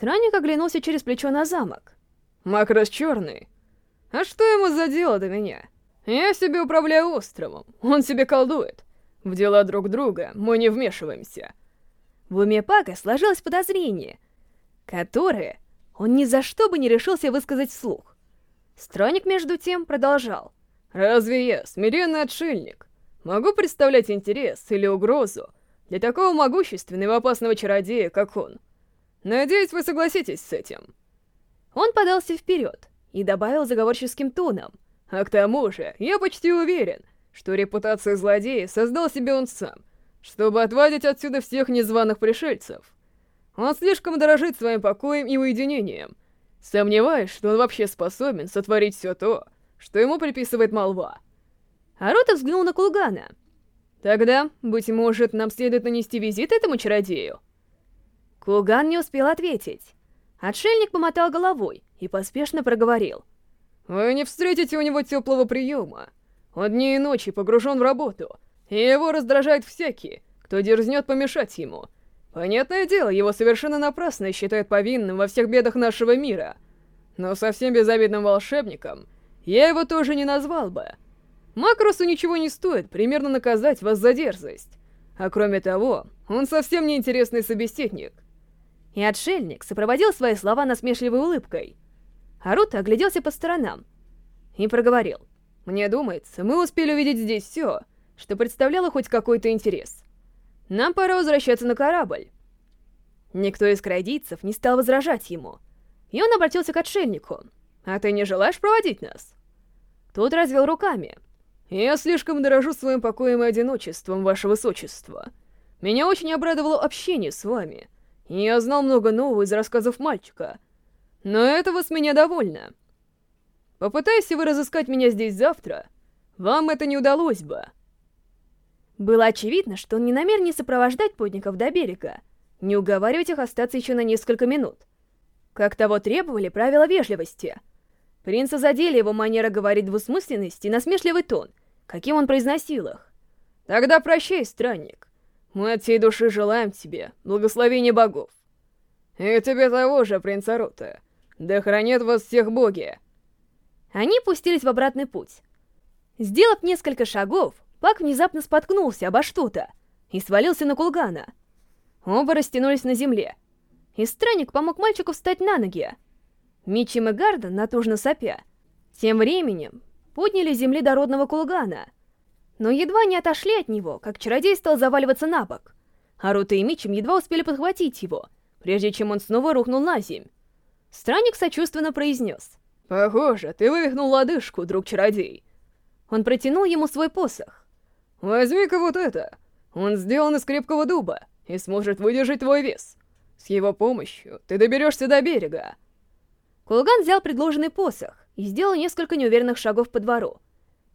Странник оглянулся через плечо на замок. Макрос черный. А что ему за дело до меня? Я себе управляю островом, он себе колдует. В дела друг друга мы не вмешиваемся. В уме Пака сложилось подозрение, которое он ни за что бы не решился высказать вслух. Странник, между тем, продолжал. «Разве я, смиренный отшельник, могу представлять интерес или угрозу для такого могущественного и опасного чародея, как он? Надеюсь, вы согласитесь с этим». Он подался вперед и добавил заговорческим тоном. «А к тому же, я почти уверен, что репутацию злодея создал себе он сам, чтобы отводить отсюда всех незваных пришельцев. Он слишком дорожит своим покоем и уединением. Сомневаюсь, что он вообще способен сотворить все то, что ему приписывает молва». Арута взглянул на Кулгана. «Тогда, быть может, нам следует нанести визит этому чародею?» Кулган не успел ответить. Отшельник помотал головой и поспешно проговорил. «Вы не встретите у него теплого приема. Он дни и ночи погружен в работу, и его раздражает всякий, кто дерзнет помешать ему. Понятное дело, его совершенно напрасно считают повинным во всех бедах нашего мира. Но совсем безобидным волшебником я его тоже не назвал бы. Макросу ничего не стоит примерно наказать вас за дерзость. А кроме того, он совсем не интересный собеседник. И отшельник сопроводил свои слова насмешливой улыбкой. Арута огляделся по сторонам и проговорил. «Мне думается, мы успели увидеть здесь все, что представляло хоть какой-то интерес. Нам пора возвращаться на корабль». Никто из крайдийцев не стал возражать ему, и он обратился к отшельнику. «А ты не желаешь проводить нас?» Тот развел руками. «Я слишком дорожу своим покоем и одиночеством, ваше высочество. Меня очень обрадовало общение с вами». Я знал много нового из рассказов мальчика. Но этого с меня довольно. Попытайся вы разыскать меня здесь завтра, вам это не удалось бы. Было очевидно, что он не намерен не сопровождать путников до берега, не уговаривать их остаться еще на несколько минут. Как того требовали правила вежливости. Принца задели его манера говорить двусмысленность и насмешливый тон, каким он произносил их. «Тогда прощай, странник. Мы от всей души желаем тебе благословения богов. И тебе того же, принц Арута. Да хранят вас всех боги. Они пустились в обратный путь. Сделав несколько шагов, Пак внезапно споткнулся обо что-то и свалился на Кулгана. Оба растянулись на земле, и странник помог мальчику встать на ноги. Митчем и Гарден, натужно сопя, тем временем подняли земли дородного Кулгана — но едва не отошли от него, как чародей стал заваливаться на бок. Арута и Мичем едва успели подхватить его, прежде чем он снова рухнул на земь. Странник сочувственно произнес. «Похоже, ты вывихнул лодыжку, друг-чародей». Он протянул ему свой посох. «Возьми-ка вот это. Он сделан из крепкого дуба и сможет выдержать твой вес. С его помощью ты доберешься до берега». Кулган взял предложенный посох и сделал несколько неуверенных шагов по двору.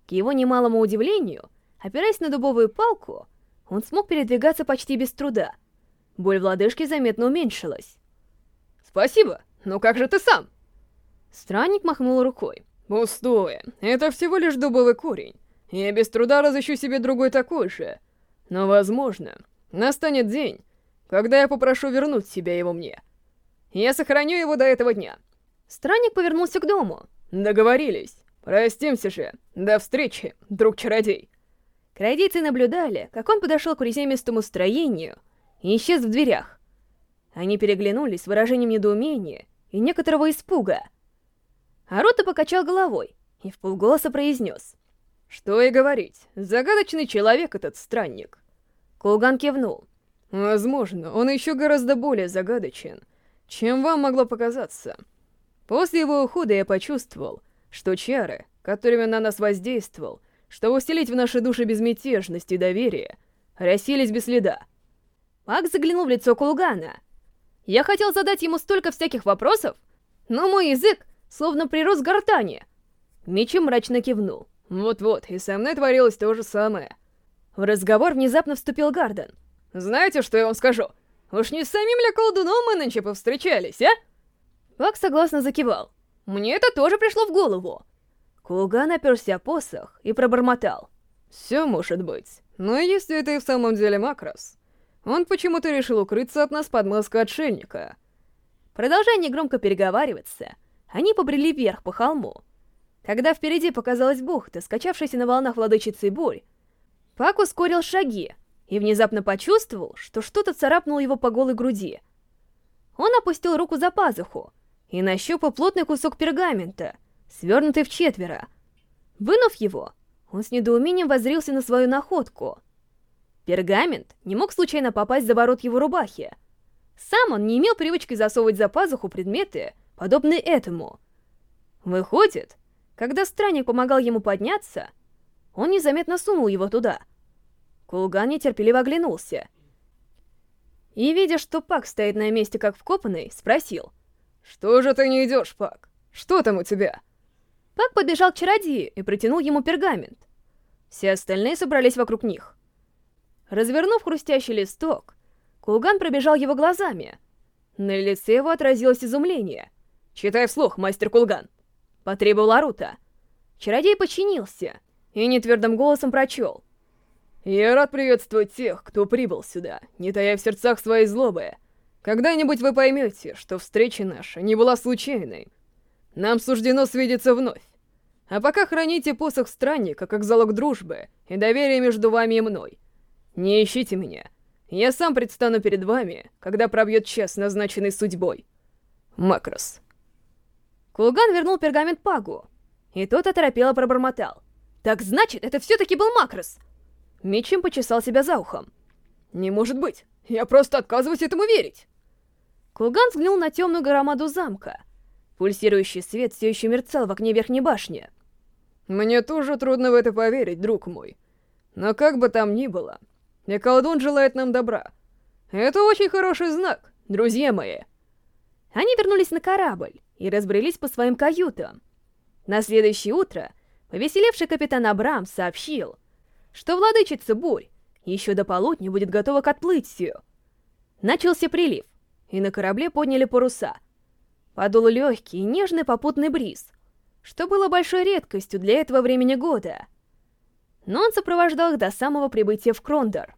К его немалому удивлению, Опираясь на дубовую палку, он смог передвигаться почти без труда. Боль в лодыжке заметно уменьшилась. «Спасибо, но как же ты сам?» Странник махнул рукой. «Пустое. Это всего лишь дубовый корень. Я без труда разыщу себе другой такой же. Но, возможно, настанет день, когда я попрошу вернуть себя его мне. Я сохраню его до этого дня». Странник повернулся к дому. «Договорились. Простимся же. До встречи, друг-чародей». Крайдейцы наблюдали, как он подошел к приземистому строению и исчез в дверях. Они переглянулись с выражением недоумения и некоторого испуга. Арута покачал головой и в полголоса произнес. «Что и говорить, загадочный человек этот странник». Кулган кивнул. «Возможно, он еще гораздо более загадочен, чем вам могло показаться. После его ухода я почувствовал, что чары, которыми на нас воздействовал, чтобы усилить в наши души безмятежность и доверие, расселись без следа. Пак заглянул в лицо Кулгана. Я хотел задать ему столько всяких вопросов, но мой язык словно прирос к гортани. Мичи мрачно кивнул. Вот-вот, и со мной творилось то же самое. В разговор внезапно вступил Гарден. Знаете, что я вам скажу? Уж не с самим ли колдуном мы нынче повстречались, а? Пак согласно закивал. Мне это тоже пришло в голову. Кулган оперся посох и пробормотал. «Все может быть. Но если это и в самом деле Макрос, он почему-то решил укрыться от нас под маской отшельника». Продолжая негромко переговариваться, они побрели вверх по холму. Когда впереди показалась бухта, скачавшаяся на волнах владычицы бурь, Пак ускорил шаги и внезапно почувствовал, что что-то царапнуло его по голой груди. Он опустил руку за пазуху и нащупал плотный кусок пергамента, свернутый в четверо. Вынув его, он с недоумением воззрился на свою находку. Пергамент не мог случайно попасть за ворот его рубахи. Сам он не имел привычки засовывать за пазуху предметы, подобные этому. Выходит, когда странник помогал ему подняться, он незаметно сунул его туда. Кулган нетерпеливо оглянулся. И, видя, что Пак стоит на месте как вкопанный, спросил. «Что же ты не идешь, Пак? Что там у тебя?» Пак подбежал к чародею и протянул ему пергамент. Все остальные собрались вокруг них. Развернув хрустящий листок, Кулган пробежал его глазами. На лице его отразилось изумление. «Читай вслух, мастер Кулган!» — потребовал Арута. Чародей подчинился и нетвердым голосом прочел. «Я рад приветствовать тех, кто прибыл сюда, не тая в сердцах своей злобы. Когда-нибудь вы поймете, что встреча наша не была случайной. Нам суждено свидеться вновь. А пока храните посох странника как залог дружбы и доверия между вами и мной. Не ищите меня. Я сам предстану перед вами, когда пробьет час, назначенный судьбой. Макрос. Кулган вернул пергамент Пагу, и тот оторопело пробормотал. «Так значит, это все-таки был Макрос!» Митчем почесал себя за ухом. «Не может быть! Я просто отказываюсь этому верить!» Кулган взглянул на темную громаду замка. Пульсирующий свет все еще мерцал в окне верхней башни. «Мне тоже трудно в это поверить, друг мой. Но как бы там ни было, и колдун желает нам добра. Это очень хороший знак, друзья мои!» Они вернулись на корабль и разбрелись по своим каютам. На следующее утро повеселевший капитан Абрам сообщил, что владычица Бурь еще до полудня будет готова к отплытию. Начался прилив, и на корабле подняли паруса. Подул легкий и нежный попутный бриз, что было большой редкостью для этого времени года. Но он сопровождал их до самого прибытия в Крондор.